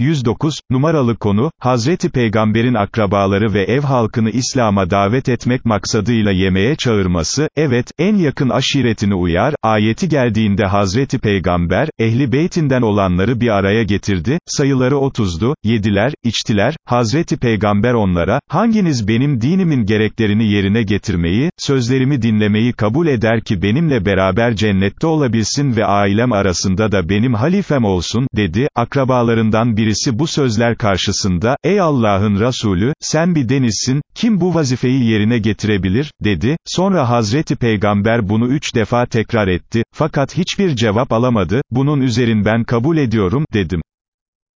109, numaralı konu, Hazreti Peygamber'in akrabaları ve ev halkını İslam'a davet etmek maksadıyla yemeğe çağırması, evet, en yakın aşiretini uyar, ayeti geldiğinde Hazreti Peygamber, ehli beytinden olanları bir araya getirdi, sayıları otuzdu, yediler, içtiler, Hazreti Peygamber onlara, hanginiz benim dinimin gereklerini yerine getirmeyi, sözlerimi dinlemeyi kabul eder ki benimle beraber cennette olabilsin ve ailem arasında da benim halifem olsun, dedi, akrabalarından birisi bu sözler karşısında, ey Allah'ın Resulü, sen bir denizsin, kim bu vazifeyi yerine getirebilir, dedi, sonra Hazreti Peygamber bunu üç defa tekrar etti, fakat hiçbir cevap alamadı, bunun üzerin ben kabul ediyorum, dedim.